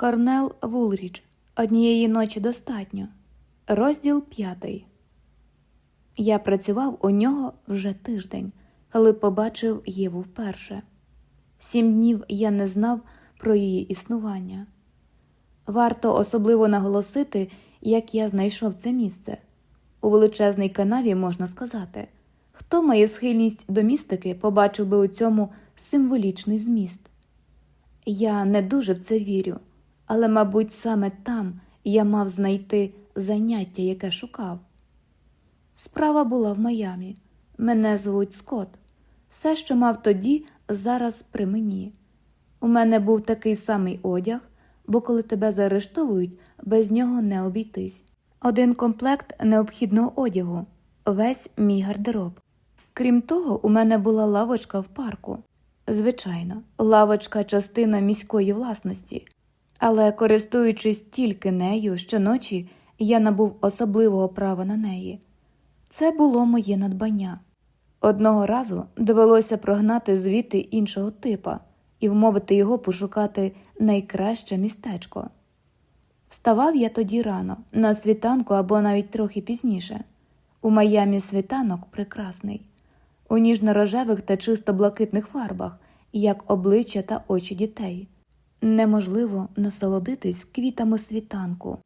Корнел Вулріч. Однієї ночі достатньо. Розділ п'ятий. Я працював у нього вже тиждень, коли побачив Єву вперше. Сім днів я не знав про її існування. Варто особливо наголосити, як я знайшов це місце. У величезній канаві можна сказати, хто має схильність до містики, побачив би у цьому символічний зміст. Я не дуже в це вірю, але, мабуть, саме там я мав знайти заняття, яке шукав. Справа була в Майамі. Мене звуть Скотт. Все, що мав тоді, зараз при мені. У мене був такий самий одяг, бо коли тебе заарештовують, без нього не обійтись. Один комплект необхідного одягу, весь мій гардероб. Крім того, у мене була лавочка в парку. Звичайно, лавочка частина міської власності, але користуючись тільки нею щоночі, я набув особливого права на неї. Це було моє надбання. Одного разу довелося прогнати звідти іншого типа і вмовити його пошукати найкраще містечко. Вставав я тоді рано, на світанку або навіть трохи пізніше. У Майамі світанок прекрасний, у ніжно-рожевих та чисто блакитних фарбах, як обличчя та очі дітей. Неможливо насолодитись квітами світанку.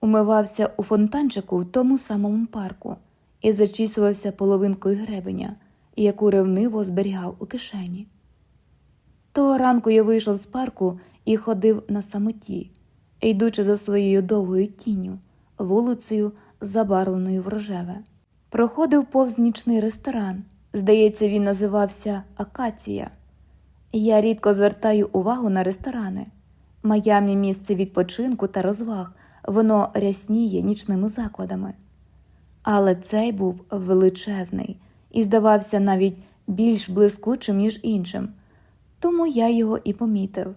Умивався у фонтанчику в тому самому парку і зачісувався половинкою гребеня, яку ревниво зберігав у кишені. Того ранку я вийшов з парку і ходив на самоті, йдучи за своєю довгою тінню, вулицею, забарвленою в рожеве. Проходив повз нічний ресторан. Здається, він називався Акація. Я рідко звертаю увагу на ресторани. Майамі місце відпочинку та розваг, воно рясніє нічними закладами. Але цей був величезний і здавався навіть більш блискучим, ніж іншим, тому я його і помітив.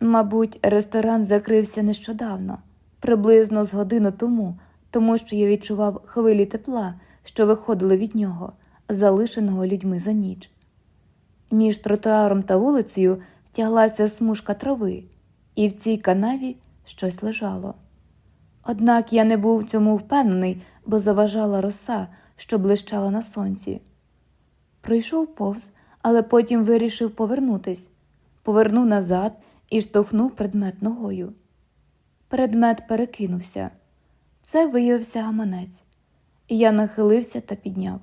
Мабуть, ресторан закрився нещодавно, приблизно з годину тому, тому що я відчував хвилі тепла, що виходили від нього, залишеного людьми за ніч. Між тротуаром та вулицею втяглася смужка трави, і в цій канаві щось лежало. Однак я не був в цьому впевнений, бо заважала роса, що блищала на сонці. Пройшов повз, але потім вирішив повернутись, повернув назад і штовхнув предмет ногою. Предмет перекинувся. Це виявився гаманець. Я нахилився та підняв.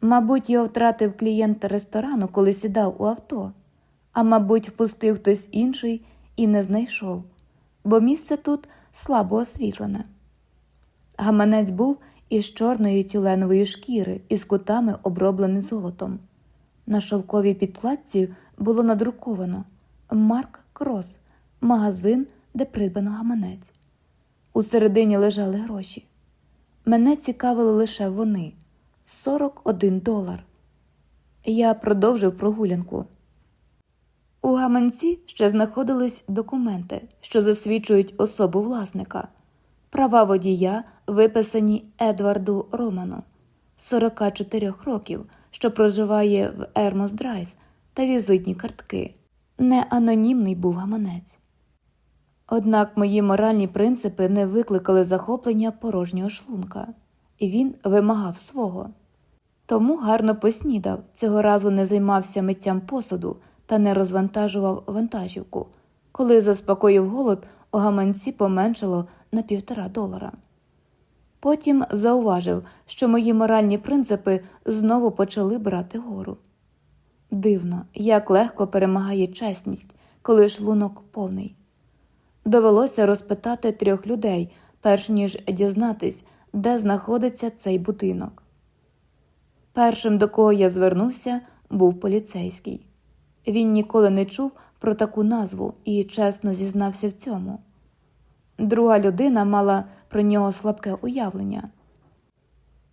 Мабуть, його втратив клієнт ресторану, коли сідав у авто, а мабуть, впустив хтось інший і не знайшов, бо місце тут слабо освітлене. Гаманець був із чорної тюленової шкіри із кутами оброблений золотом. На шовковій підкладці було надруковано Марк Крос, магазин, де придбано гаманець. У середині лежали гроші. Мене цікавили лише вони 41 долар. Я продовжив прогулянку. У гаманці ще знаходились документи, що засвідчують особу власника, права водія, виписані Едварду Роману, 44 років, що проживає в Ермос Драйв, та візитні картки. Не анонімний був гаманець. Однак мої моральні принципи не викликали захоплення порожнього шлунка, і він вимагав свого. Тому гарно поснідав, цього разу не займався миттям посуду та не розвантажував вантажівку. Коли заспокоїв голод, у гаманці поменшало на півтора долара. Потім зауважив, що мої моральні принципи знову почали брати гору. Дивно, як легко перемагає чесність, коли шлунок повний. Довелося розпитати трьох людей, перш ніж дізнатись, де знаходиться цей будинок. Першим, до кого я звернувся, був поліцейський. Він ніколи не чув про таку назву і чесно зізнався в цьому. Друга людина мала про нього слабке уявлення.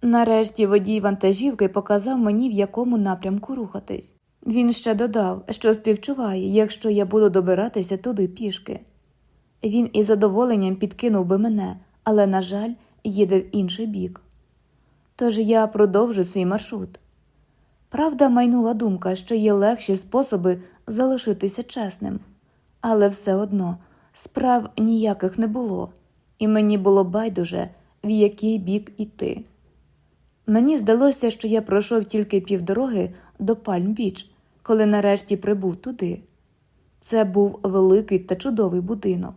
Нарешті водій вантажівки показав мені, в якому напрямку рухатись. Він ще додав, що співчуває, якщо я буду добиратися туди пішки. Він із задоволенням підкинув би мене, але, на жаль, їде в інший бік. Тож я продовжу свій маршрут. Правда, майнула думка, що є легші способи залишитися чесним, але все одно справ ніяких не було, і мені було байдуже, в який бік іти. Мені здалося, що я пройшов тільки півдороги до Пальм-Біч, коли нарешті прибув туди. Це був великий та чудовий будинок.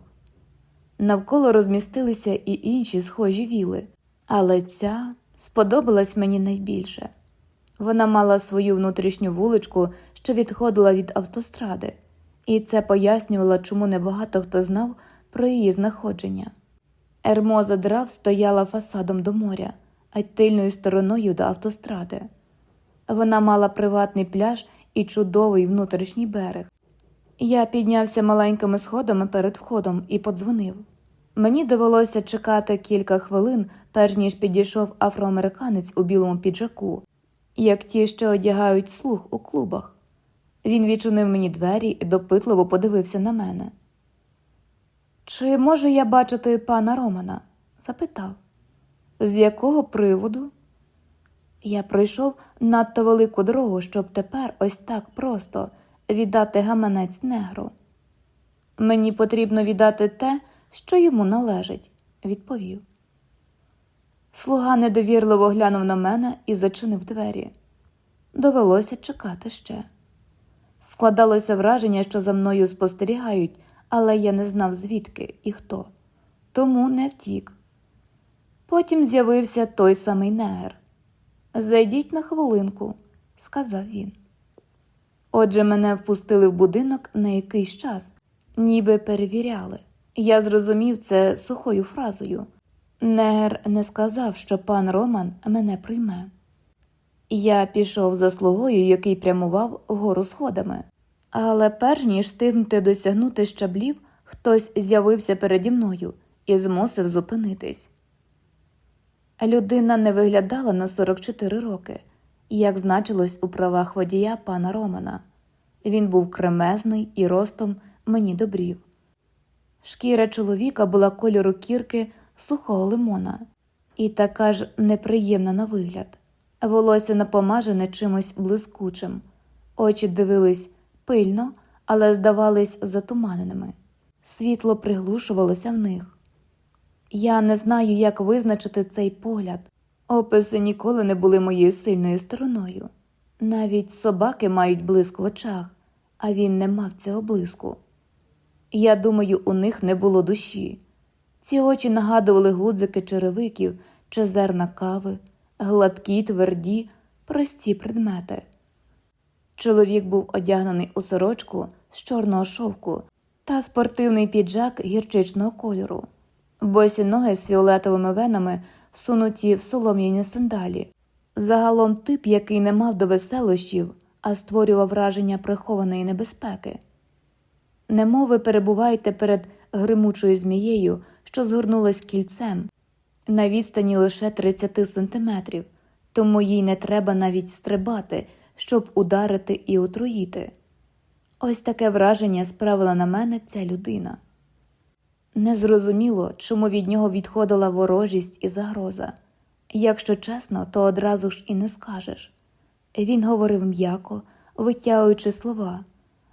Навколо розмістилися і інші схожі віли, але ця сподобалась мені найбільше. Вона мала свою внутрішню вуличку, що відходила від автостради, і це пояснювало, чому небагато хто знав про її знаходження. Ермоза драв стояла фасадом до моря, а тильною стороною до автостради. Вона мала приватний пляж і чудовий внутрішній берег. Я піднявся маленькими сходами перед входом і подзвонив. Мені довелося чекати кілька хвилин, перш ніж підійшов афроамериканець у білому піджаку, як ті, що одягають слух у клубах. Він відчинив мені двері і допитливо подивився на мене. Чи можу я бачити пана Романа? запитав. З якого приводу? Я пройшов надто велику дорогу, щоб тепер ось так просто віддати гаманець негру. Мені потрібно віддати те, що йому належить, відповів. Слуга недовірливо глянув на мене і зачинив двері. Довелося чекати ще. Складалося враження, що за мною спостерігають, але я не знав, звідки і хто, тому не втік. Потім з'явився той самий негр. Зайдіть на хвилинку, сказав він. Отже, мене впустили в будинок на якийсь час, ніби перевіряли. Я зрозумів це сухою фразою. Негер не сказав, що пан Роман мене прийме. Я пішов за слугою, який прямував вгору сходами, але перш ніж встигнути досягнути щаблів, хтось з'явився переді мною і змусив зупинитись. Людина не виглядала на 44 роки, як значилось у правах водія пана Романа. Він був кремезний і ростом мені добрів. Шкіра чоловіка була кольору кірки сухого лимона і така ж неприємна на вигляд. Волосся напомажене чимось блискучим, очі дивились пильно, але здавались затуманеними. Світло приглушувалося в них. Я не знаю, як визначити цей погляд. Описи ніколи не були моєю сильною стороною. Навіть собаки мають блиск в очах, а він не мав цього блиску. Я думаю, у них не було душі. Ці очі нагадували гудзики черевиків чи зерна кави, гладкі, тверді, прості предмети. Чоловік був одягнений у сорочку з чорного шовку та спортивний піджак гірчичного кольору, босі ноги з фіолетовими венами всунуті в солом'яні сандалі. Загалом тип, який не мав до веселощів, а створював враження прихованої небезпеки. Немов ви перебуваєте перед гримучою змією, що згорнулась кільцем, на відстані лише 30 сантиметрів, тому їй не треба навіть стрибати, щоб ударити і отруїти. Ось таке враження справила на мене ця людина. Незрозуміло, чому від нього відходила ворожість і загроза. Якщо чесно, то одразу ж і не скажеш. Він говорив м'яко, витягуючи слова,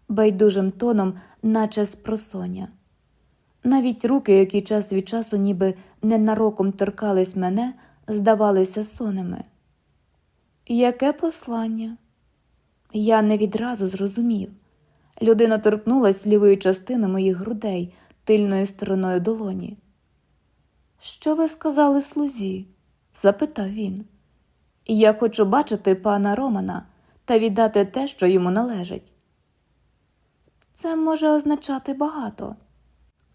байдужим тоном, наче з просоння. Навіть руки, які час від часу ніби ненароком торкались мене, здавалися сонними. Яке послання? Я не відразу зрозумів. Людина торкнулась лівої частини моїх грудей тильною стороною долоні. Що ви сказали слузі? запитав він. Я хочу бачити пана Романа та віддати те, що йому належить. Це може означати багато.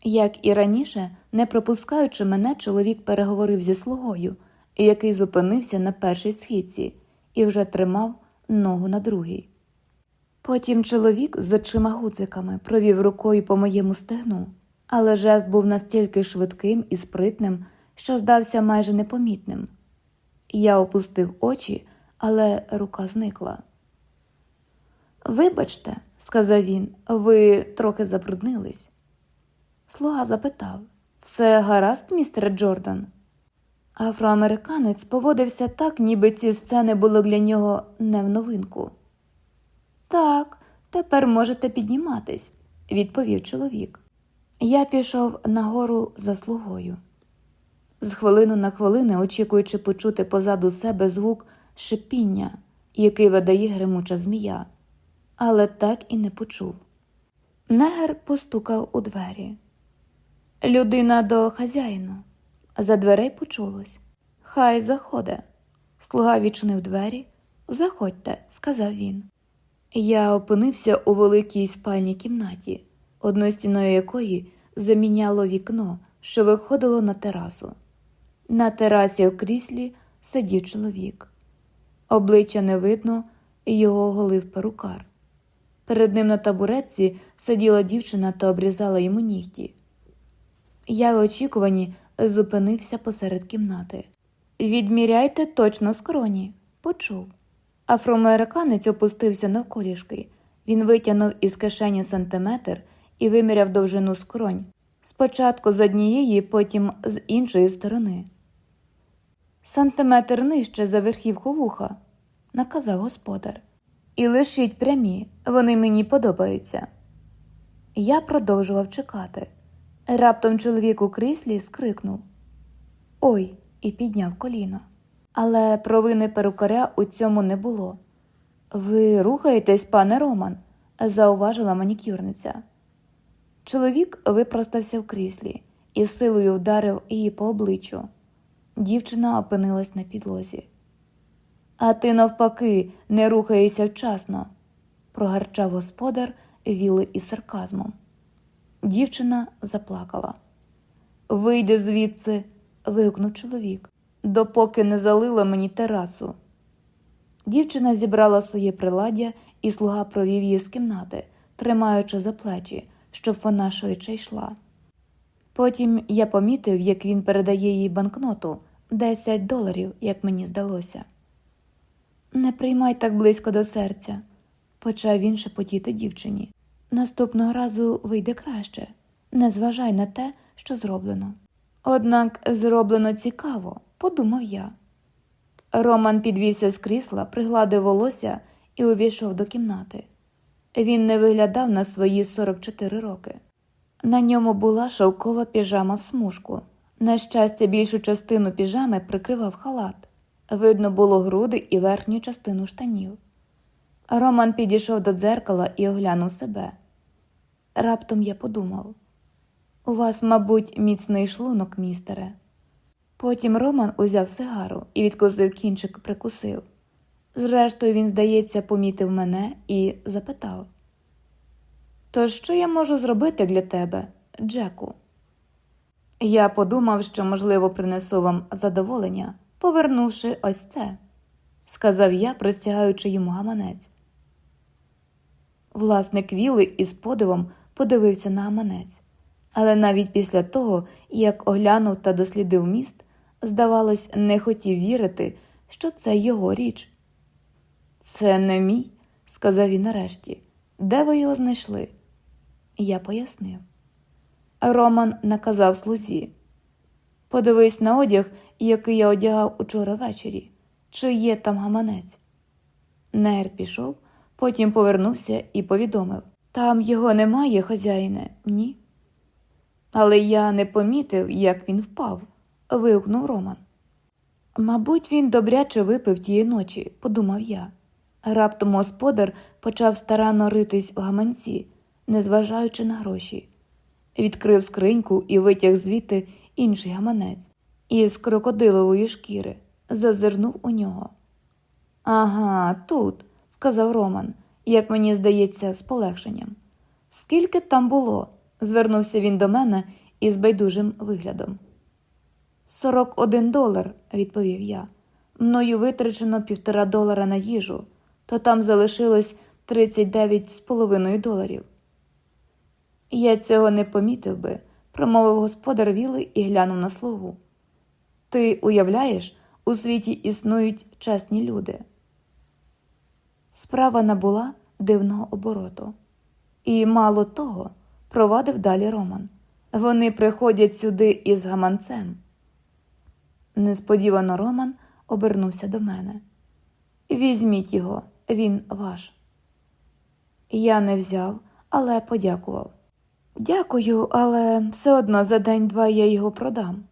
Як і раніше, не пропускаючи мене, чоловік переговорив зі слугою, який зупинився на першій східці і вже тримав ногу на другій. Потім чоловік з очима гуциками провів рукою по моєму стегну, але жест був настільки швидким і спритним, що здався майже непомітним. Я опустив очі, але рука зникла. Вибачте, сказав він, ви трохи забруднились. Слуга запитав все гаразд, містер Джордан? Афроамериканець поводився так, ніби ці сцени були для нього не в новинку. Так, тепер можете підніматись, відповів чоловік. Я пішов нагору за слугою. З хвилину на хвилини, очікуючи почути позаду себе звук шипіння, який видає гримуча змія, але так і не почув. Негер постукав у двері. Людина до хазяїна. За дверей почулось. Хай заходе. Слуга відчинив двері. Заходьте, сказав він. Я опинився у великій спальній кімнаті, одною стіною якої заміняло вікно, що виходило на терасу. На терасі в кріслі сидів чоловік. Обличчя не видно, його голив перукар. Перед ним на табуретці сиділа дівчина та обрізала йому нігті. Я в очікуванні зупинився посеред кімнати. Відміряйте точно скроні, почув. Афроамериканець опустився навколішки. Він витягнув із кишені сантиметр і виміряв довжину скронь. Спочатку з однієї, потім з іншої сторони. Сантиметр нижче за верхівку вуха, наказав господар. І лишіть прямі, вони мені подобаються. Я продовжував чекати. Раптом чоловік у кріслі скрикнув Ой, і підняв коліно. Але провини перукаря у цьому не було. Ви рухаєтесь, пане Роман, зауважила манікюрниця. Чоловік випростався в кріслі і силою вдарив її по обличчю. Дівчина опинилась на підлозі. А ти, навпаки, не рухаєшся вчасно, прогарчав господар віли із сарказмом. Дівчина заплакала. Вийди звідси, вигукнув чоловік, допоки не залила мені терасу. Дівчина зібрала своє приладдя, і слуга провів її з кімнати, тримаючи за плечі, щоб вона швидше йшла. Потім я помітив, як він передає їй банкноту 10 доларів, як мені здалося. Не приймай так близько до серця, почав він шепотіти дівчині. Наступного разу вийде краще, не зважай на те, що зроблено. Однак зроблено цікаво, подумав я. Роман підвівся з крісла, пригладив волосся і увійшов до кімнати. Він не виглядав на свої 44 роки. На ньому була шовкова піжама в смужку. На щастя, більшу частину піжами прикривав халат. Видно було груди і верхню частину штанів. Роман підійшов до дзеркала і оглянув себе. Раптом я подумав у вас, мабуть, міцний шлунок, містере. Потім Роман узяв сигару і відкусив кінчик, прикусив. Зрештою, він, здається, помітив мене і запитав: То що я можу зробити для тебе, Джеку? Я подумав, що, можливо, принесу вам задоволення, повернувши ось це, сказав я, простягаючи йому гаманець. Власник віли із подивом подивився на гаманець, але навіть після того, як оглянув та дослідив міст, здавалось, не хотів вірити, що це його річ. Це не мій, сказав він нарешті. Де ви його знайшли? Я пояснив. Роман наказав слузі. Подивись на одяг, який я одягав учора ввечері, чи є там гаманець. Негр пішов, потім повернувся і повідомив там його немає, хазяїне, ні. Але я не помітив, як він впав, вигукнув Роман. Мабуть, він добряче випив тієї ночі, подумав я. Раптом господар почав старанно ритись в гаманці, незважаючи на гроші. Відкрив скриньку і витяг звідти інший гаманець із крокодилової шкіри, зазирнув у нього. Ага, тут, сказав Роман, як мені здається, з полегшенням. Скільки там було? звернувся він до мене із байдужим виглядом. Сорок один долар, відповів я. Мною витрачено півтора долара на їжу, то там залишилось тридцять дев'ять з половиною доларів. Я цього не помітив би, промовив господар віли і глянув на слугу. Ти уявляєш, у світі існують чесні люди. Справа набула дивного обороту. І мало того, провадив далі Роман. Вони приходять сюди із гаманцем. Несподівано Роман обернувся до мене. Візьміть його, він ваш. Я не взяв, але подякував. Дякую, але все одно за день-два я його продам.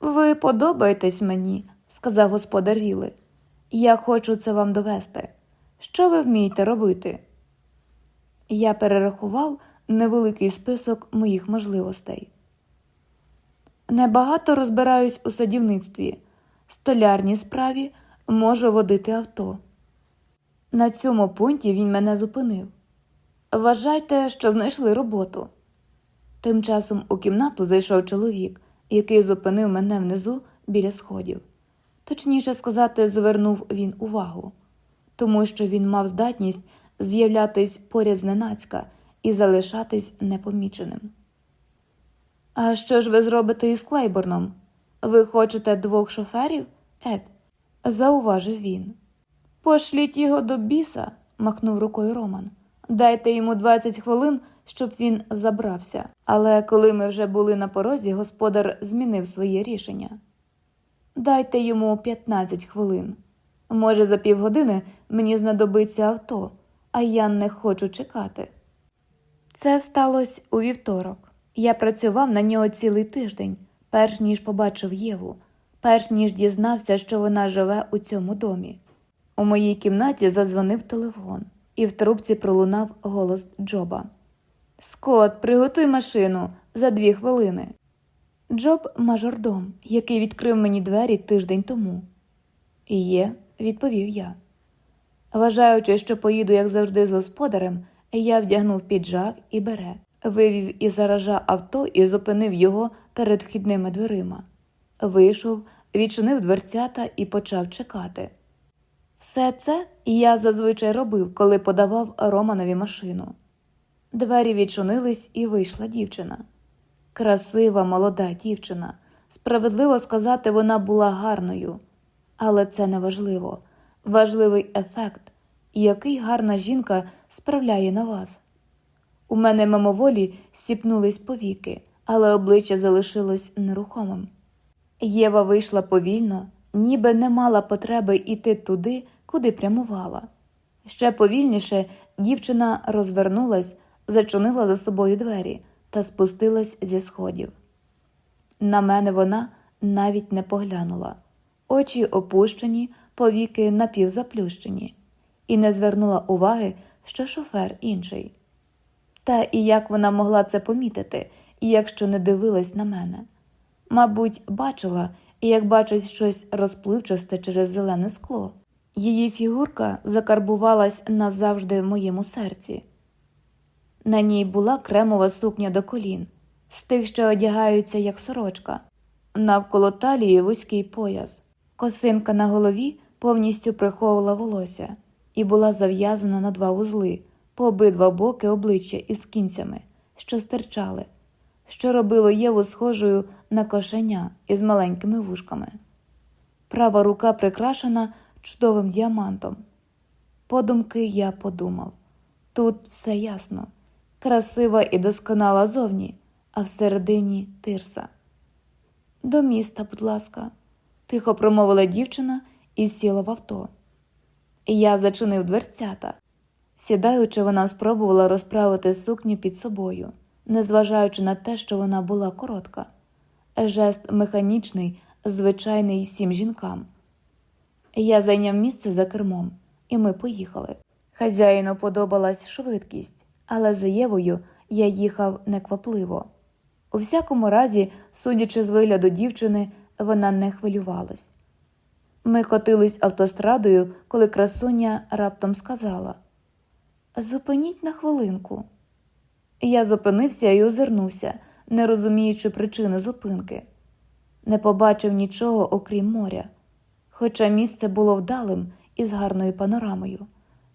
Ви подобаєтесь мені, сказав господар Віли. Я хочу це вам довести. Що ви вмієте робити? Я перерахував невеликий список моїх можливостей. Небагато розбираюсь у садівництві, столярній справі можу водити авто. На цьому пункті він мене зупинив. Вважайте, що знайшли роботу. Тим часом у кімнату зайшов чоловік, який зупинив мене внизу біля сходів. Точніше сказати, звернув він увагу, тому що він мав здатність з'являтись поряд зненацька і залишатись непоміченим. А що ж ви зробите із Клейборном? Ви хочете двох шоферів, Ед? зауважив він. Пошліть його до біса, махнув рукою Роман. Дайте йому 20 хвилин, щоб він забрався. Але коли ми вже були на порозі, господар змінив своє рішення. Дайте йому 15 хвилин. Може, за півгодини мені знадобиться авто, а я не хочу чекати. Це сталося у вівторок. Я працював на нього цілий тиждень, перш ніж побачив Єву, перш ніж дізнався, що вона живе у цьому домі. У моїй кімнаті задзвонив телефон, і в трубці пролунав голос Джоба. Скот, приготуй машину за дві хвилини. Джоб мажордом, який відкрив мені двері тиждень тому. Є, відповів я. Вважаючи, що поїду, як завжди, з господарем, я вдягнув піджак і бере, вивів із заража авто і зупинив його перед вхідними дверима. Вийшов, відчинив дверцята і почав чекати. Все це я зазвичай робив, коли подавав Романові машину. Двері відчинились і вийшла дівчина. Красива, молода дівчина. Справедливо сказати, вона була гарною, але це не важливо. Важливий ефект, який гарна жінка справляє на вас. У мене мимоволі сіпнулись повіки, але обличчя залишилось нерухомим. Єва вийшла повільно, ніби не мала потреби йти туди, куди прямувала. Ще повільніше дівчина розвернулась, зачинила за собою двері та спустилась зі сходів. На мене вона навіть не поглянула, очі опущені, повіки напівзаплющені, і не звернула уваги, що шофер інший. Та і як вона могла це помітити, якщо не дивилась на мене? Мабуть, бачила, як бачить щось розпливчасте через зелене скло. Її фігурка закарбувалась назавжди в моєму серці. На ній була кремова сукня до колін, з тих, що одягаються, як сорочка, навколо талії вузький пояс, косинка на голові повністю приховувала волосся і була зав'язана на два вузли по обидва боки обличчя із кінцями, що стирчали, що робило Єву схожою на кошеня із маленькими вушками. Права рука прикрашена чудовим діамантом. Подумки я подумав тут все ясно красива і досконала зовні, а всередині тирса. До міста, будь ласка, тихо промовила дівчина і сіла в авто. Я зачинив дверцята. Сідаючи, вона спробувала розправити сукню під собою, незважаючи на те, що вона була коротка. Жест механічний, звичайний всім жінкам. Я зайняв місце за кермом, і ми поїхали. Хазяїну подобалась швидкість, але за Євою я їхав неквапливо. У всякому разі, судячи з вигляду дівчини, вона не хвилювалась. Ми котились автострадою, коли красуня раптом сказала Зупиніть на хвилинку. Я зупинився і озирнувся, не розуміючи причини зупинки. Не побачив нічого, окрім моря, хоча місце було вдалим і з гарною панорамою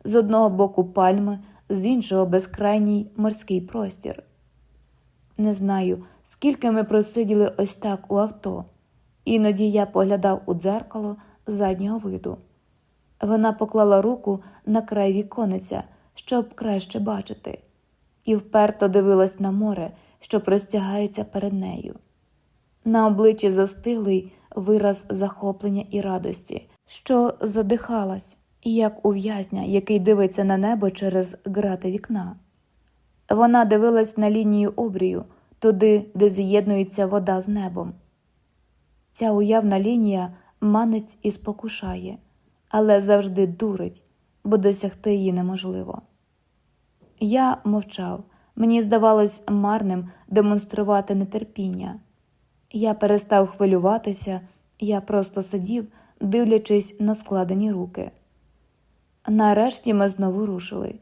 з одного боку пальми, з іншого безкрайній морський простір. Не знаю, скільки ми просиділи ось так у авто, іноді я поглядав у дзеркало заднього виду. Вона поклала руку на край віконниця, щоб краще бачити, і вперто дивилась на море, що простягається перед нею. На обличчі застиглий вираз захоплення і радості, що задихалась, як у в'язня, який дивиться на небо через грати вікна. Вона дивилась на лінію обрію, туди, де з'єднується вода з небом. Ця уявна лінія манить і спокушає, але завжди дурить, бо досягти її неможливо. Я мовчав, мені здавалось марним демонструвати нетерпіння. Я перестав хвилюватися, я просто сидів, дивлячись на складені руки. Нарешті ми знову рушили.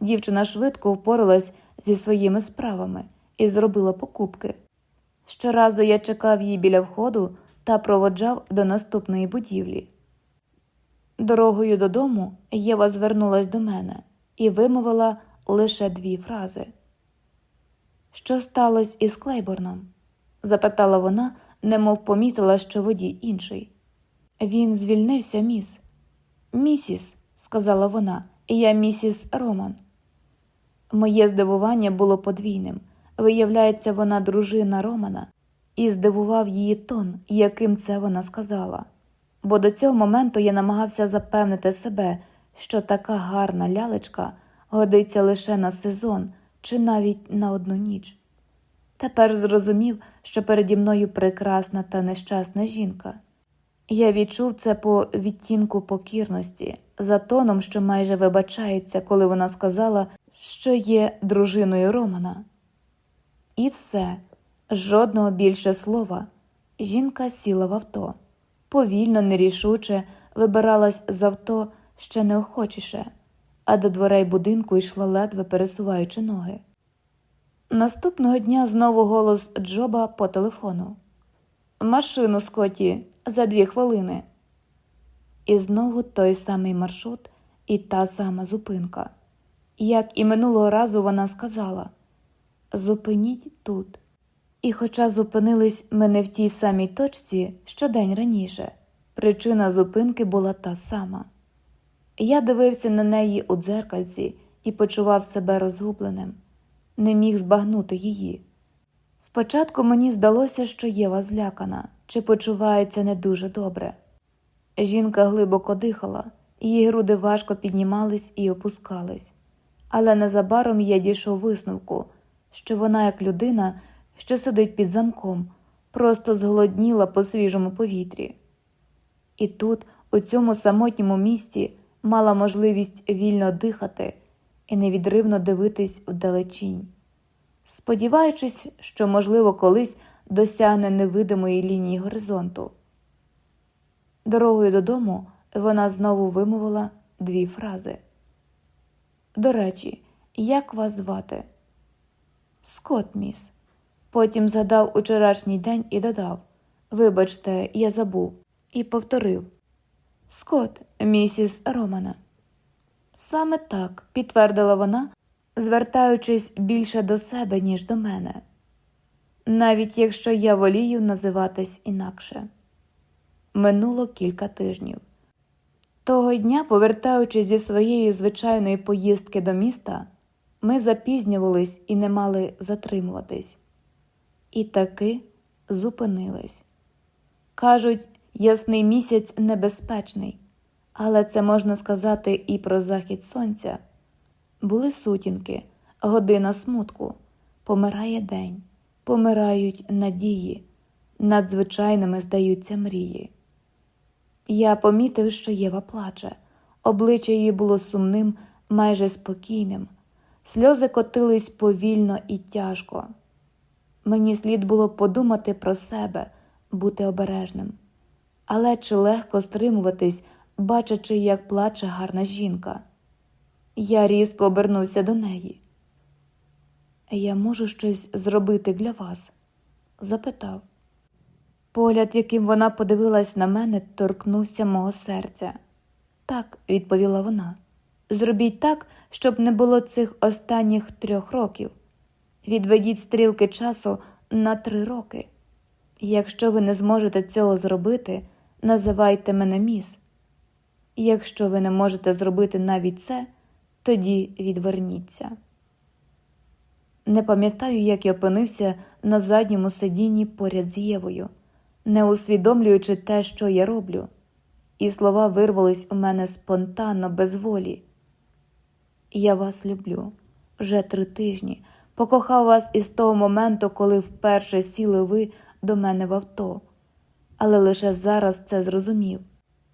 Дівчина швидко впоралась зі своїми справами і зробила покупки. Щоразу я чекав її біля входу та проводжав до наступної будівлі. Дорогою додому Єва звернулась до мене і вимовила лише дві фрази. Що сталося із Клейборном? запитала вона, немов помітила, що водій інший. Він звільнився, міс. Місіс, сказала вона, я місіс Роман. Моє здивування було подвійним. Виявляється, вона дружина Романа, і здивував її тон, яким це вона сказала. Бо до цього моменту я намагався запевнити себе, що така гарна лялечка годиться лише на сезон чи навіть на одну ніч. Тепер зрозумів, що переді мною прекрасна та нещасна жінка. Я відчув це по відтінку покірності, за тоном, що майже вибачається, коли вона сказала, що є дружиною Романа. І все, жодного більше слова. Жінка сіла в авто, повільно, нерішуче вибиралась з авто ще неохочіше, а до дверей будинку йшла ледве пересуваючи ноги. Наступного дня знову голос Джоба по телефону. Машину, Скотті, за дві хвилини. І знову той самий маршрут і та сама зупинка. Як і минулого разу вона сказала Зупиніть тут. І, хоча зупинились ми не в тій самій точці, що день раніше, причина зупинки була та сама. Я дивився на неї у дзеркальці і почував себе розгубленим, не міг збагнути її. Спочатку мені здалося, що Єва злякана чи почувається не дуже добре. Жінка глибоко дихала, її груди важко піднімались і опускались, але незабаром я дійшов висновку, що вона, як людина, що сидить під замком, просто зголодніла по свіжому повітрі. І тут, у цьому самотньому місті, мала можливість вільно дихати і невідривно дивитись вдалечінь, сподіваючись, що, можливо, колись досягне невидимої лінії горизонту. Дорогою додому вона знову вимовила дві фрази. До речі, як вас звати? Скот, міс. Потім згадав учорашній день і додав Вибачте, я забув, і повторив Скот, місіс Романа. Саме так, підтвердила вона, звертаючись більше до себе, ніж до мене, навіть якщо я волію називатись інакше. Минуло кілька тижнів. Того дня, повертаючись зі своєї звичайної поїздки до міста, ми запізнювались і не мали затримуватись. І таки зупинились. Кажуть, ясний місяць небезпечний, але це можна сказати і про захід сонця. Були сутінки, година смутку, помирає день, помирають надії, надзвичайними здаються мрії. Я помітив, що Єва плаче, обличчя її було сумним, майже спокійним, сльози котились повільно і тяжко. Мені слід було подумати про себе, бути обережним, але чи легко стримуватись, бачачи, як плаче гарна жінка. Я різко обернувся до неї. Я можу щось зробити для вас? запитав. Погляд, яким вона подивилась на мене, торкнувся мого серця. Так, відповіла вона. Зробіть так, щоб не було цих останніх трьох років. Відведіть стрілки часу на три роки. Якщо ви не зможете цього зробити, називайте мене міс. Якщо ви не можете зробити навіть це, тоді відверніться. Не пам'ятаю, як я опинився на задньому сидінні поряд з Євою, не усвідомлюючи те, що я роблю, і слова вирвались у мене спонтанно, без волі. Я вас люблю. вже три тижні. Покохав вас із того моменту, коли вперше сіли ви до мене в авто, але лише зараз це зрозумів.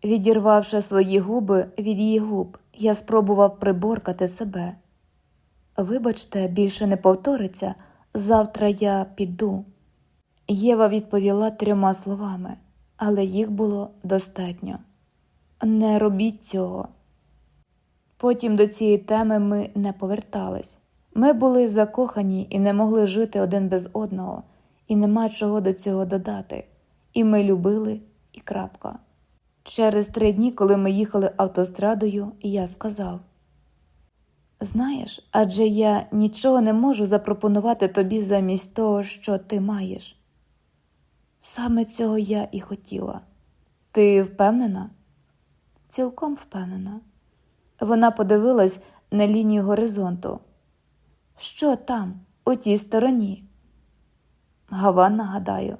Відірвавши свої губи від її губ, я спробував приборкати себе. Вибачте, більше не повториться, завтра я піду. Єва відповіла трьома словами, але їх було достатньо. Не робіть цього. Потім до цієї теми ми не повертались. Ми були закохані і не могли жити один без одного, і нема чого до цього додати. І ми любили, і крапка. Через три дні, коли ми їхали автострадою, я сказав: Знаєш, адже я нічого не можу запропонувати тобі замість того, що ти маєш. Саме цього я і хотіла. Ти впевнена? Цілком впевнена. Вона подивилась на лінію горизонту. Що там, у тій стороні? Гавана, гадаю,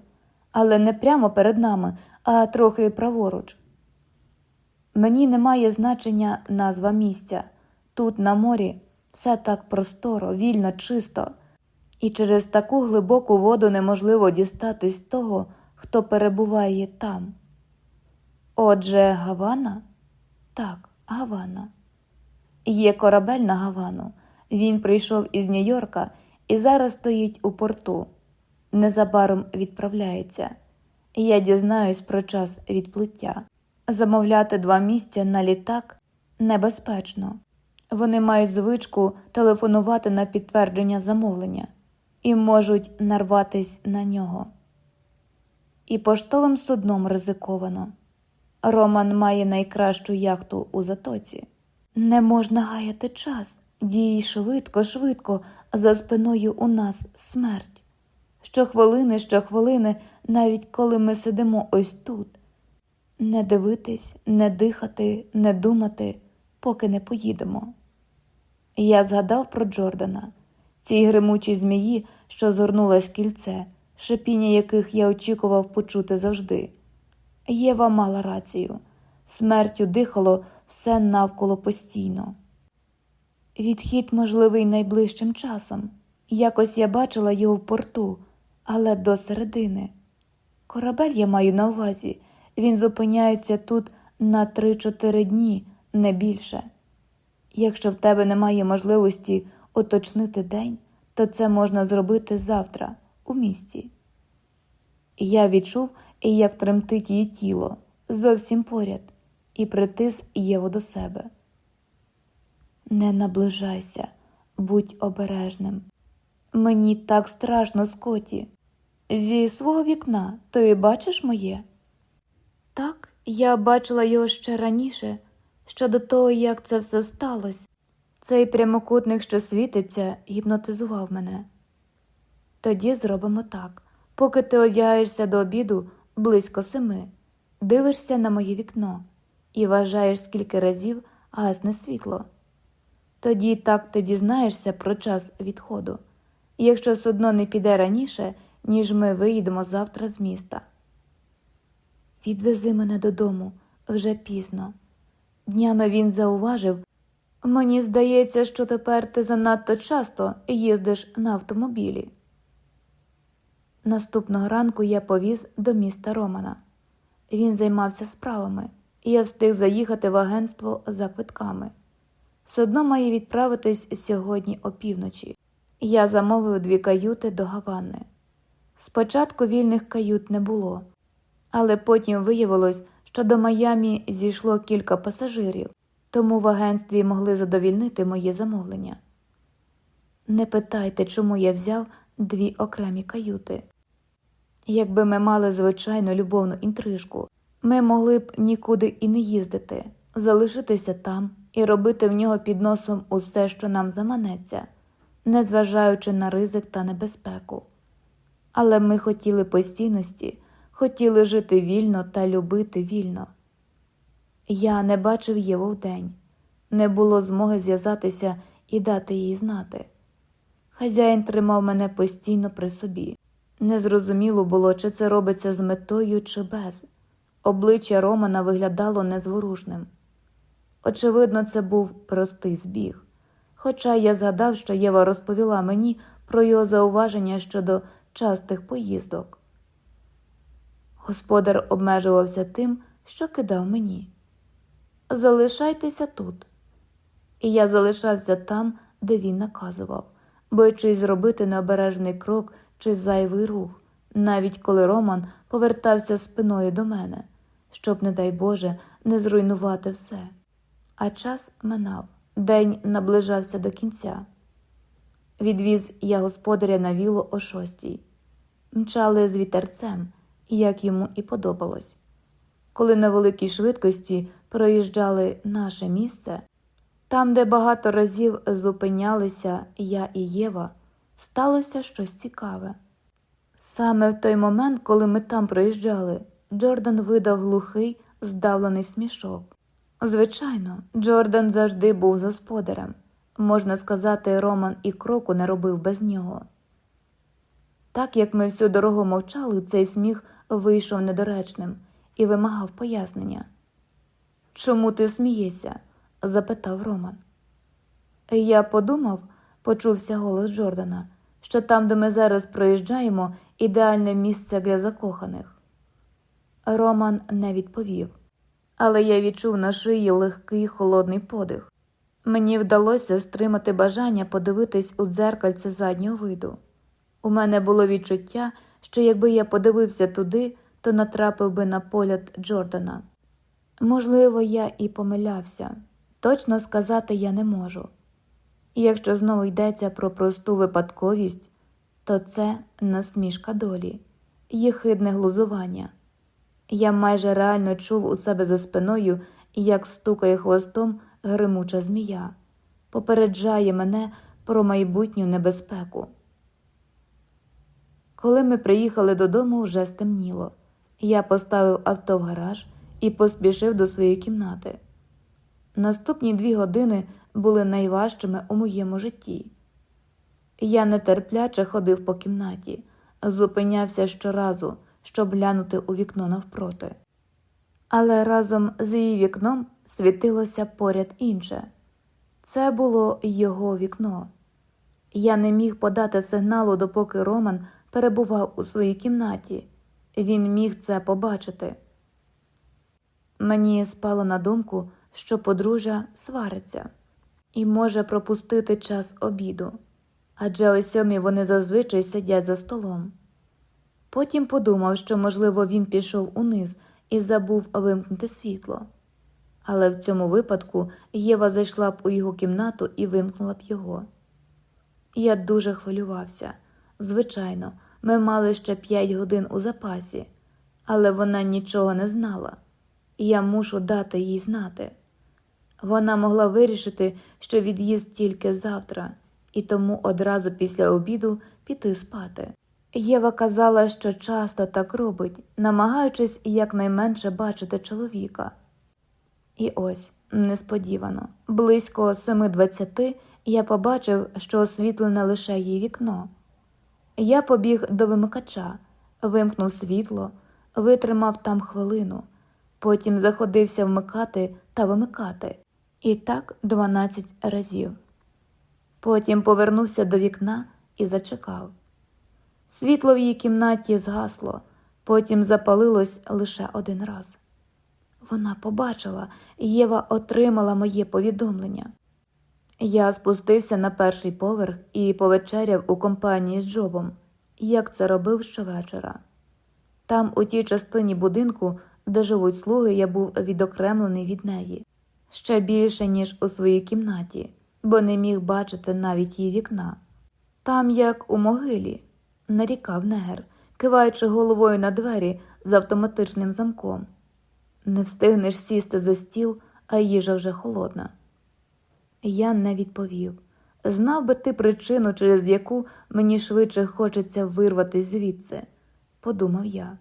але не прямо перед нами, а трохи праворуч. Мені немає значення назва місця. Тут, на морі, все так просторо, вільно, чисто, і через таку глибоку воду неможливо дістатись того, хто перебуває там. Отже, Гавана? Так, Гавана. Є корабель на Гавану. Він прийшов із Нью-Йорка і зараз стоїть у порту. Незабаром відправляється. Я дізнаюсь про час відплиття. Замовляти два місця на літак небезпечно. Вони мають звичку телефонувати на підтвердження замовлення і можуть нарватись на нього. І поштовим судном ризиковано. Роман має найкращу яхту у затоці. Не можна гаяти час. Дій швидко, швидко, за спиною у нас смерть. Щохвилини, щохвилини, навіть коли ми сидимо ось тут. Не дивитись, не дихати, не думати, поки не поїдемо. Я згадав про Джордана, цій гримучій змії, що зорнулась кільце, шипіння яких я очікував почути завжди. Єва мала рацію, смертю дихало все навколо постійно. Відхід можливий найближчим часом. Якось я бачила його в порту, але до середини. Корабель я маю на увазі, він зупиняється тут на 3-4 дні, не більше. Якщо в тебе немає можливості уточнити день, то це можна зробити завтра, у місті. Я відчув, як тремтить її тіло зовсім поряд, і притис Єву до себе. Не наближайся, будь обережним. Мені так страшно, Скоті. Зі свого вікна ти бачиш моє? Так, я бачила його ще раніше, ще до того, як це все сталося. Цей прямокутник, що світиться, гіпнотизував мене. Тоді зробимо так. Поки ти одягаєшся до обіду близько семи, дивишся на моє вікно і вважаєш, скільки разів гасне світло. Тоді так ти дізнаєшся про час відходу, якщо судно не піде раніше, ніж ми виїдемо завтра з міста. Відвези мене додому вже пізно. Днями він зауважив мені здається, що тепер ти занадто часто їздиш на автомобілі. Наступного ранку я повіз до міста Романа. Він займався справами, і я встиг заїхати в агентство за квитками. Судно має відправитись сьогодні опівночі. Я замовив дві каюти до Гавани. Спочатку вільних кают не було, але потім виявилось, що до Майамі зійшло кілька пасажирів, тому в агентстві могли задовільнити моє замовлення. Не питайте, чому я взяв дві окремі каюти. Якби ми мали звичайну любовну інтрижку, ми могли б нікуди і не їздити, залишитися там і робити в нього під носом усе, що нам заманеться, незважаючи на ризик та небезпеку. Але ми хотіли постійності, хотіли жити вільно та любити вільно. Я не бачив Єву вдень, не було змоги зв'язатися і дати їй знати. Хазяїн тримав мене постійно при собі. Незрозуміло було, чи це робиться з метою, чи без. Обличчя Романа виглядало незворушним. Очевидно, це був простий збіг. Хоча я згадав, що Єва розповіла мені про його зауваження щодо частих поїздок. Господар обмежувався тим, що кидав мені. Залишайтеся тут. І я залишався там, де він наказував, боючись зробити необережний крок чи зайвий рух, навіть коли Роман повертався спиною до мене, щоб, не дай Боже, не зруйнувати все. А час минав, день наближався до кінця. Відвіз я господаря на віло о шостій. Мчали з вітерцем, як йому і подобалось. Коли на великій швидкості проїжджали наше місце, там, де багато разів зупинялися я і Єва, сталося щось цікаве. Саме в той момент, коли ми там проїжджали, Джордан видав глухий, здавлений смішок. Звичайно, Джордан завжди був господарем. Можна сказати, Роман і кроку не робив без нього. Так як ми всю дорогу мовчали, цей сміх вийшов недоречним і вимагав пояснення. Чому ти смієшся? запитав Роман. Я подумав, почувся голос Джордана, що там, де ми зараз проїжджаємо, ідеальне місце для закоханих. Роман не відповів, але я відчув на шиї легкий холодний подих. Мені вдалося стримати бажання подивитись у дзеркальце заднього виду. У мене було відчуття, що якби я подивився туди, то натрапив би на погляд Джордана. Можливо, я і помилявся, точно сказати я не можу. Якщо знову йдеться про просту випадковість, то це насмішка долі, єхидне глузування. Я майже реально чув у себе за спиною, як стукає хвостом гримуча змія, попереджає мене про майбутню небезпеку. Коли ми приїхали додому, вже стемніло. Я поставив авто в гараж і поспішив до своєї кімнати. Наступні дві години були найважчими у моєму житті. Я нетерпляче ходив по кімнаті, зупинявся щоразу, щоб глянути у вікно навпроти. Але разом з її вікном світилося поряд інше це було його вікно. Я не міг подати сигналу, допоки Роман перебував у своїй кімнаті. Він міг це побачити. Мені спало на думку, що подружжя свариться і може пропустити час обіду, адже о сьомій вони зазвичай сидять за столом. Потім подумав, що, можливо, він пішов униз і забув вимкнути світло. Але в цьому випадку Єва зайшла б у його кімнату і вимкнула б його. Я дуже хвилювався. Звичайно, ми мали ще п'ять годин у запасі, але вона нічого не знала, я мушу дати їй знати. Вона могла вирішити, що від'їзд тільки завтра, і тому одразу після обіду піти спати. Єва казала, що часто так робить, намагаючись якнайменше бачити чоловіка. І ось, несподівано, близько 7.20 я побачив, що освітлене лише її вікно. Я побіг до вимикача, вимкнув світло, витримав там хвилину, потім заходився вмикати та вимикати, і так 12 разів. Потім повернувся до вікна і зачекав. Світло в її кімнаті згасло, потім запалилось лише один раз. Вона побачила, Єва отримала моє повідомлення. Я спустився на перший поверх і повечеряв у компанії з Джобом, як це робив щовечора. Там, у тій частині будинку, де живуть слуги, я був відокремлений від неї ще більше, ніж у своїй кімнаті, бо не міг бачити навіть її вікна. Там, як у могилі, нарікав негер, киваючи головою на двері з автоматичним замком. Не встигнеш сісти за стіл, а їжа вже холодна. Я не відповів. Знав би ти причину, через яку мені швидше хочеться вирватися звідси, подумав я.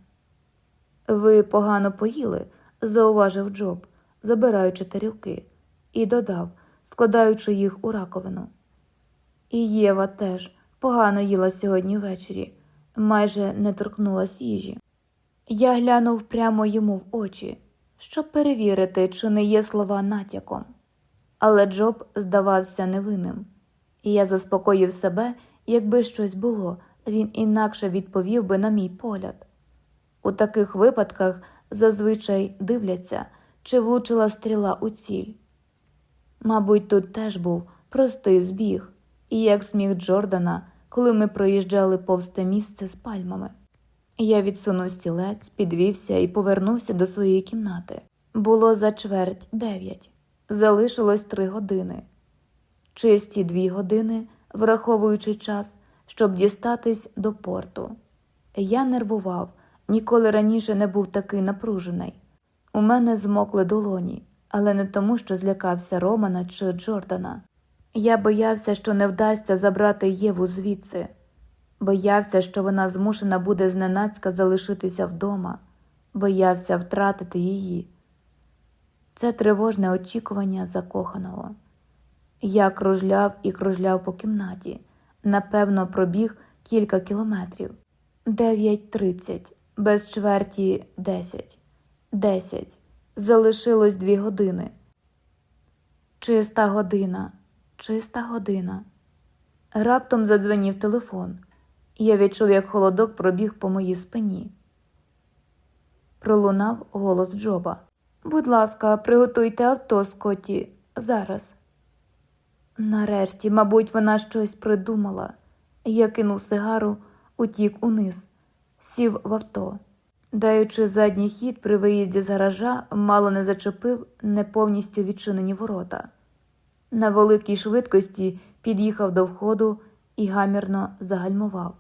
Ви погано поїли, зауважив Джоб, забираючи тарілки, і додав, складаючи їх у раковину. І Єва теж погано їла сьогодні ввечері, майже не торкнулась їжі. Я глянув прямо йому в очі, щоб перевірити, чи не є слова натяком. але Джоб здавався невинним. І я заспокоїв себе, якби щось було, він інакше відповів би на мій погляд. У таких випадках зазвичай дивляться, чи влучила стріла у ціль. Мабуть, тут теж був простий збіг, і як сміх Джордана, коли ми проїжджали повз те місце з пальмами. Я відсунув стілець, підвівся і повернувся до своєї кімнати. Було за чверть дев'ять, залишилось три години, чисті дві години, враховуючи час, щоб дістатись до порту. Я нервував, ніколи раніше не був такий напружений. У мене змокли долоні, але не тому, що злякався Романа чи Джордана. Я боявся, що не вдасться забрати Єву звідси, боявся, що вона змушена буде зненацька залишитися вдома, боявся втратити її. Це тривожне очікування закоханого. Я кружляв і кружляв по кімнаті, напевно, пробіг кілька кілометрів. Дев'ять тридцять, без чверті десять, десять. Залишилось дві години. Чиста година, чиста година. Раптом задзвенів телефон. Я відчув, як холодок пробіг по моїй спині. Пролунав голос Джоба. Будь ласка, приготуйте авто, Скотті, зараз. Нарешті, мабуть, вона щось придумала. Я кинув сигару, утік униз, сів в авто. Даючи задній хід при виїзді з гаража, мало не зачепив не повністю відчинені ворота. На великій швидкості під'їхав до входу і гамірно загальмував.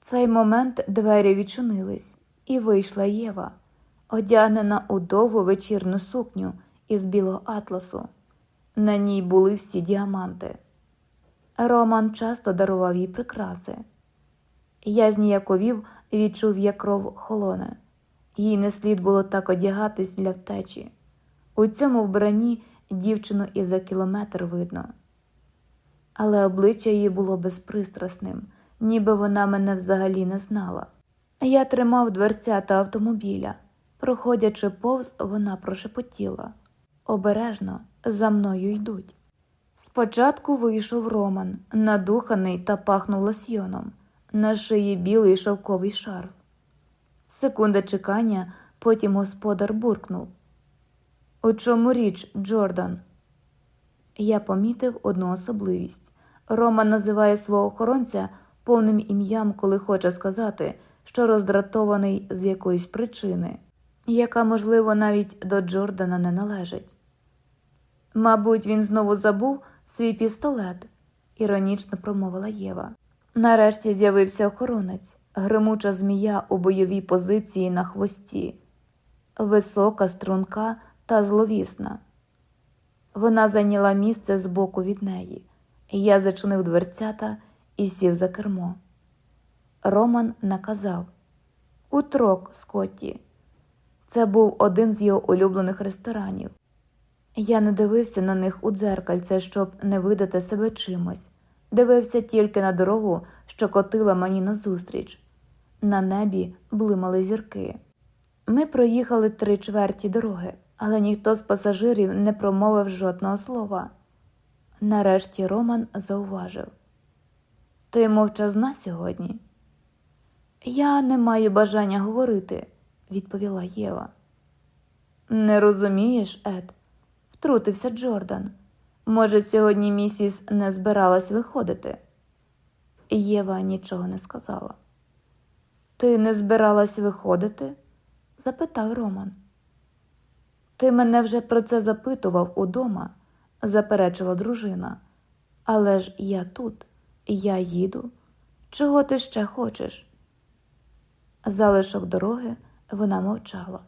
В цей момент двері відчинились, і вийшла Єва, одягнена у довгу вечірну сукню із білого атласу. На ній були всі діаманти. Роман часто дарував їй прикраси. Я зніяковів відчув, як кров холоне. Їй не слід було так одягатись для втечі. У цьому вбранні дівчину і за кілометр видно. Але обличчя її було безпристрасним, ніби вона мене взагалі не знала. Я тримав дверцята автомобіля. Проходячи повз, вона прошепотіла обережно, за мною йдуть. Спочатку вийшов Роман, надуханий та пахнув лосьйоном, на шиї білий шовковий шарф. Секунда чекання, потім господар буркнув. У чому річ, Джордан? Я помітив одну особливість. Роман називає свого охоронця повним ім'ям, коли хоче сказати, що роздратований з якоїсь причини, яка, можливо, навіть до Джордана не належить. Мабуть, він знову забув свій пістолет, іронічно промовила Єва. Нарешті з'явився охоронець, гримуча змія у бойовій позиції на хвості, висока, струнка та зловісна. Вона зайняла місце збоку від неї. Я зачинив дверцята і сів за кермо. Роман наказав Утрок, Скотті. Це був один з його улюблених ресторанів. Я не дивився на них у дзеркальце, щоб не видати себе чимось, дивився тільки на дорогу, що котила мені назустріч. На небі блимали зірки. Ми проїхали три чверті дороги, але ніхто з пасажирів не промовив жодного слова. Нарешті Роман зауважив Ти мовчазна сьогодні? Я не маю бажання говорити, відповіла Єва. Не розумієш, Ед, втрутився Джордан. Може, сьогодні місіс не збиралась виходити? Єва нічого не сказала. Ти не збиралась виходити? запитав Роман. Ти мене вже про це запитував удома, заперечила дружина. Але ж я тут, я їду. Чого ти ще хочеш? Залишок дороги вона мовчала.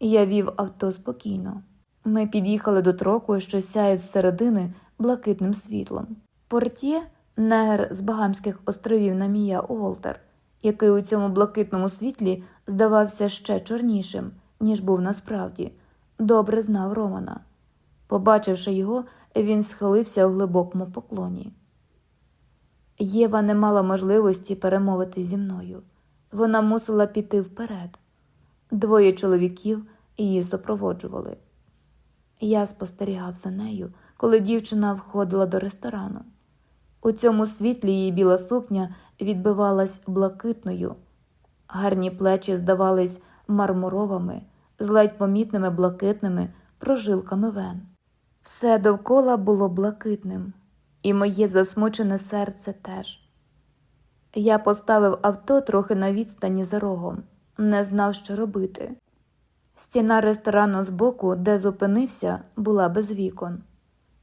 Я вів авто спокійно. Ми під'їхали до троку, що сяє з середини блакитним світлом. Портє, негер з Багамських островів Намія Уолтер, який у цьому блакитному світлі здавався ще чорнішим, ніж був насправді, добре знав Романа. Побачивши його, він схилився у глибокому поклоні. Єва не мала можливості перемовити зі мною. Вона мусила піти вперед. Двоє чоловіків її супроводжували. Я спостерігав за нею, коли дівчина входила до ресторану. У цьому світлі її біла сукня відбивалась блакитною, гарні плечі здавались мармуровими, з ледь помітними блакитними прожилками вен. Все довкола було блакитним, і моє засмучене серце теж. Я поставив авто трохи на відстані за рогом, не знав, що робити. Стіна ресторану збоку, де зупинився, була без вікон.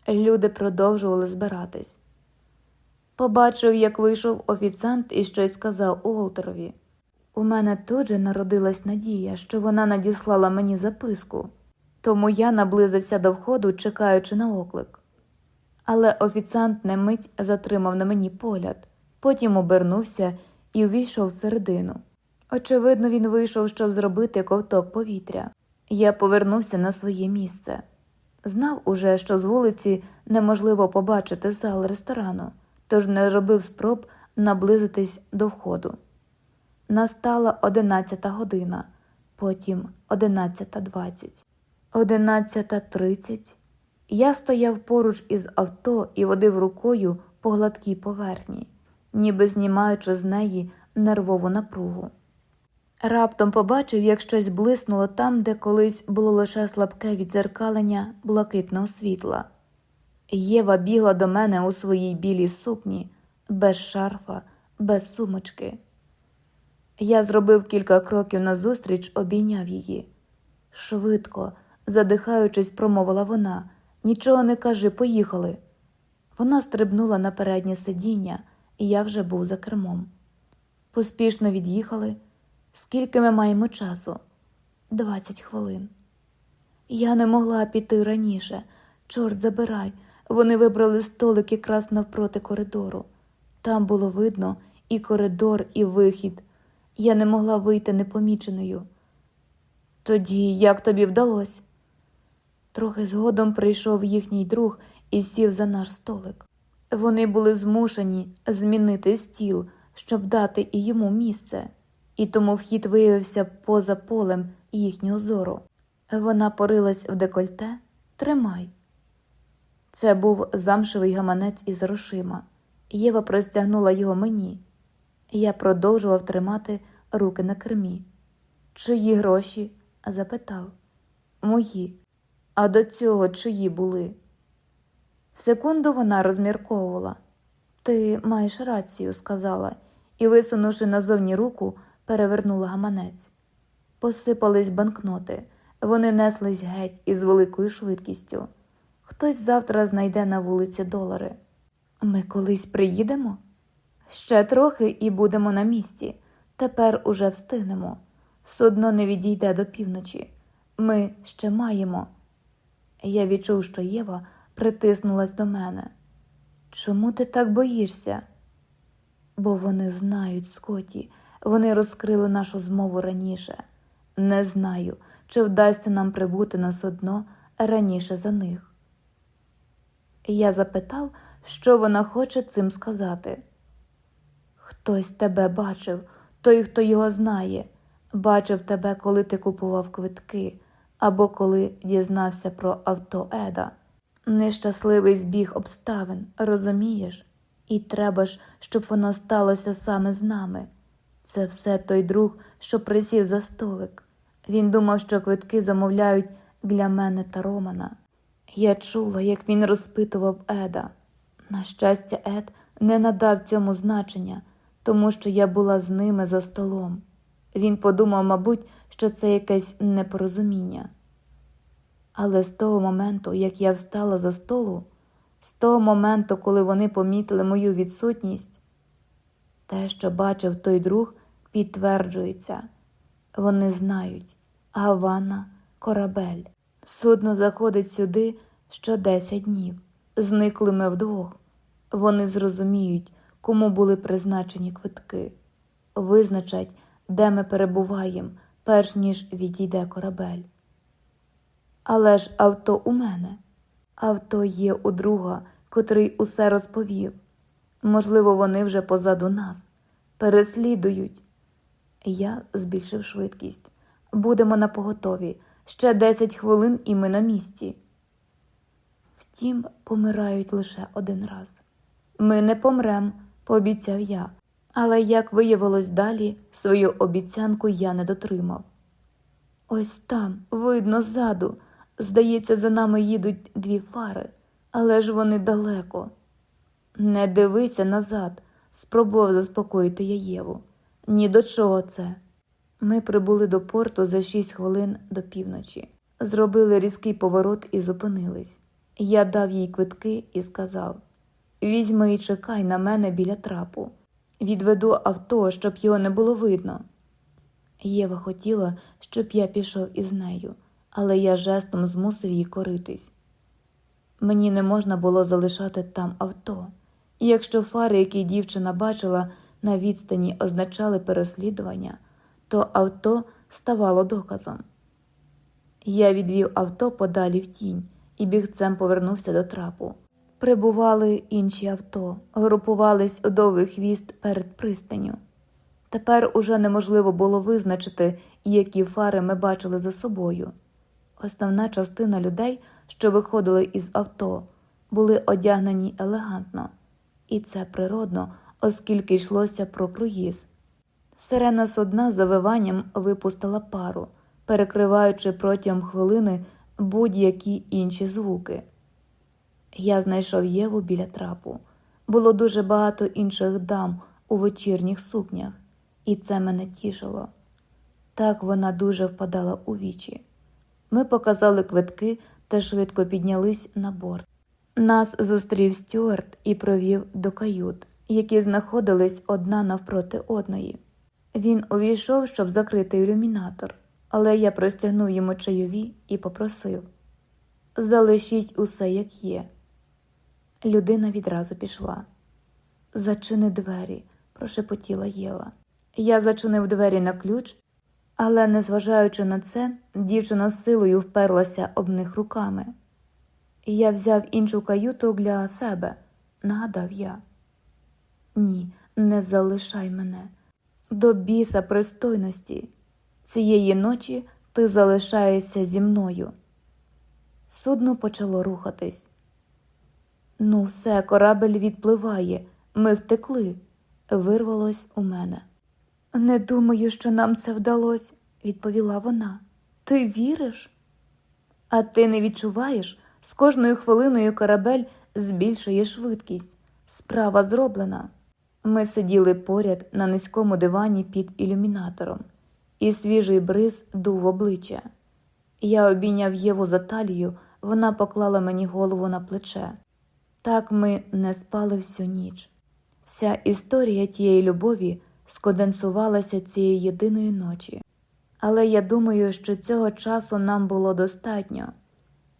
Люди продовжували збиратись. Побачив, як вийшов офіціант і щось сказав Уолтерові. У мене тут же народилась надія, що вона надіслала мені записку, тому я наблизився до входу, чекаючи на оклик. Але офіціант не мить затримав на мені погляд, потім обернувся і увійшов всередину. Очевидно, він вийшов, щоб зробити ковток повітря. Я повернувся на своє місце. Знав уже, що з вулиці неможливо побачити зал ресторану, тож не робив спроб наблизитись до входу. Настала одинадцята година, потім одинадцята двадцять, одинадцята тридцять. Я стояв поруч із авто і водив рукою по гладкій поверхні, ніби знімаючи з неї нервову напругу. Раптом побачив, як щось блиснуло там, де колись було лише слабке відзеркалення блакитного світла. Єва бігла до мене у своїй білій сукні, без шарфа, без сумочки. Я зробив кілька кроків назустріч, обійняв її. Швидко, задихаючись, промовила вона Нічого не кажи, поїхали. Вона стрибнула на переднє сидіння, і я вже був за кермом. Поспішно від'їхали. Скільки ми маємо часу? Двадцять хвилин. Я не могла піти раніше. Чорт забирай. Вони вибрали столик якраз навпроти коридору. Там було видно і коридор, і вихід. Я не могла вийти непоміченою. Тоді як тобі вдалося? Трохи згодом прийшов їхній друг і сів за наш столик. Вони були змушені змінити стіл, щоб дати і йому місце, і тому вхід виявився поза полем їхнього зору. Вона порилась в декольте Тримай. Це був замшевий гаманець із грошима. Єва простягнула його мені. Я продовжував тримати руки на кермі. Чиї гроші? запитав. Мої. А до цього чиї були? Секунду вона розмірковувала. Ти маєш рацію, сказала, і, висунувши назовні руку, перевернула гаманець. Посипались банкноти, вони неслись геть із великою швидкістю. Хтось завтра знайде на вулиці долари. Ми колись приїдемо? Ще трохи і будемо на місці. Тепер уже встигнемо. Судно не відійде до півночі. Ми ще маємо. Я відчув, що Єва притиснулась до мене. Чому ти так боїшся? Бо вони знають, Скоті, вони розкрили нашу змову раніше. Не знаю, чи вдасться нам прибути на судно раніше за них. Я запитав, що вона хоче цим сказати. Хтось тебе бачив, той, хто його знає, бачив тебе, коли ти купував квитки або коли дізнався про авто Еда. Нещасливий збіг обставин, розумієш? І треба ж, щоб воно сталося саме з нами. Це все той друг, що присів за столик. Він думав, що квитки замовляють для мене та Романа. Я чула, як він розпитував Еда. На щастя, Ед не надав цьому значення, тому що я була з ними за столом. Він подумав, мабуть, що це якесь непорозуміння. Але з того моменту, як я встала за столу, з того моменту, коли вони помітили мою відсутність, те, що бачив той друг, підтверджується вони знають Гавана, корабель. Судно заходить сюди що десять днів. Зникли ми вдвох. Вони зрозуміють, кому були призначені квитки, визначать, де ми перебуваємо, перш ніж відійде корабель. Але ж авто у мене, авто є у друга, котрий усе розповів. Можливо, вони вже позаду нас, переслідують. Я збільшив швидкість. Будемо на поготові. Ще десять хвилин, і ми на місці. Втім, помирають лише один раз. Ми не помрем, пообіцяв я, але, як виявилось далі, свою обіцянку я не дотримав. Ось там, видно, ззаду, здається, за нами їдуть дві фари, але ж вони далеко. Не дивися назад, спробував заспокоїти я Єву. Ні до чого це. Ми прибули до порту за шість хвилин до півночі, зробили різкий поворот і зупинились. Я дав їй квитки і сказав Візьми і чекай на мене біля трапу. Відведу авто, щоб його не було видно. Єва хотіла, щоб я пішов із нею, але я жестом змусив її коритись. Мені не можна було залишати там авто, і якщо фари, які дівчина бачила на відстані, означали переслідування, то авто ставало доказом. Я відвів авто подалі в тінь і бігцем повернувся до трапу. Прибували інші авто, групувались у довгий хвіст перед пристаню. Тепер уже неможливо було визначити, які фари ми бачили за собою. Основна частина людей, що виходили із авто, були одягнені елегантно, і це природно, оскільки йшлося про круїз. Сирена судна з завиванням випустила пару, перекриваючи протягом хвилини будь-які інші звуки. Я знайшов Єву біля трапу. Було дуже багато інших дам у вечірніх сукнях, і це мене тішило. Так вона дуже впадала у вічі. Ми показали квитки та швидко піднялись на борт. Нас зустрів Стюарт і провів до кают, які знаходились одна навпроти одної. Він увійшов, щоб закрити ілюмінатор, але я простягнув йому чайові і попросив залишіть усе, як є. Людина відразу пішла. Зачини двері, прошепотіла Єва. Я зачинив двері на ключ, але, незважаючи на це, дівчина з силою вперлася об них руками. Я взяв іншу каюту для себе, нагадав я. Ні, не залишай мене. До біса пристойності. Цієї ночі ти залишаєшся зі мною. Судно почало рухатись. Ну, все, корабель відпливає, ми втекли, вирвалось у мене. Не думаю, що нам це вдалося, відповіла вона. Ти віриш? А ти не відчуваєш, з кожною хвилиною корабель збільшує швидкість. Справа зроблена. Ми сиділи поряд на низькому дивані під ілюмінатором, і свіжий бриз дув обличчя. Я обійняв Єву за талію, вона поклала мені голову на плече. Так ми не спали всю ніч. Вся історія тієї любові сконденсувалася цієї єдиної ночі. Але я думаю, що цього часу нам було достатньо.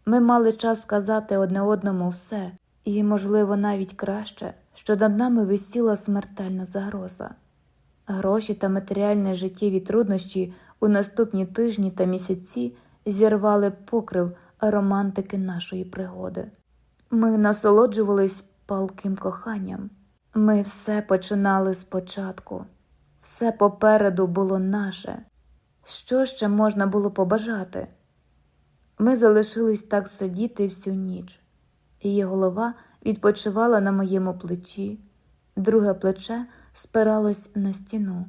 Ми мали час сказати одне одному все, і, можливо, навіть краще, що над нами висіла смертельна загроза. Гроші та матеріальні життєві труднощі у наступні тижні та місяці зірвали покрив романтики нашої пригоди. Ми насолоджувались палким коханням. Ми все починали спочатку, все попереду було наше. Що ще можна було побажати? Ми залишились так сидіти всю ніч. Її голова відпочивала на моєму плечі, друге плече спиралось на стіну.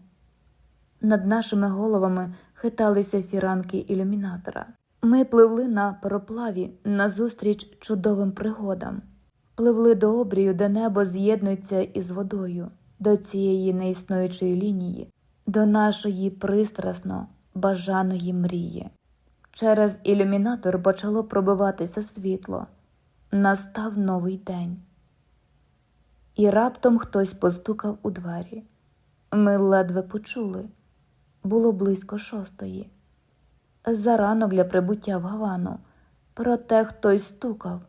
Над нашими головами хиталися фіранки ілюмінатора. Ми пливли на пароплаві назустріч чудовим пригодам, пливли до обрію, де небо з'єднується із водою, до цієї неіснуючої лінії, до нашої пристрасно бажаної мрії. Через ілюмінатор почало пробиватися світло. Настав новий день. І раптом хтось постукав у двері. Ми ледве почули. Було близько шостої. Заранок для прибуття в Гавану. Проте хтось стукав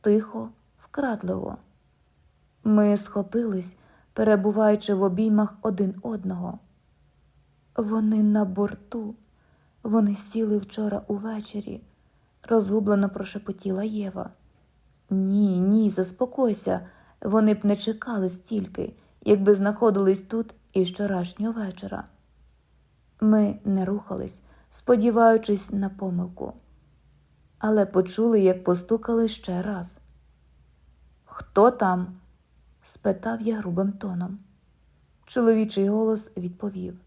тихо, вкрадливо. Ми схопились, перебуваючи в обіймах один одного. Вони на борту, вони сіли вчора увечері, розгублено прошепотіла Єва. Ні, ні, заспокойся, вони б не чекали стільки, якби знаходились тут і вчорашнього вечора. Ми не рухались, сподіваючись на помилку, але почули, як постукали ще раз. Хто там? спитав я грубим тоном. Чоловічий голос відповів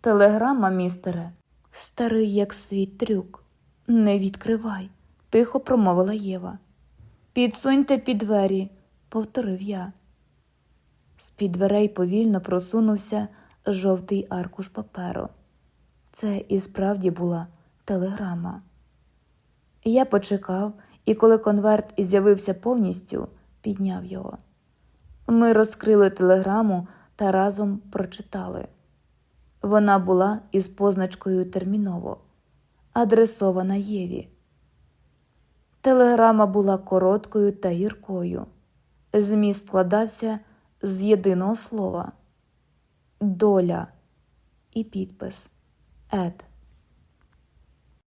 Телеграма, містере, старий, як світ трюк. Не відкривай, тихо промовила Єва. Підсуньте під двері, повторив я. З під дверей повільно просунувся жовтий аркуш паперу. Це і справді була телеграма. Я почекав, і коли конверт з'явився повністю, підняв його. Ми розкрили телеграму та разом прочитали. Вона була із позначкою терміново, адресована Єві. Телеграма була короткою та гіркою. Зміст складався з єдиного слова доля і підпис Ед.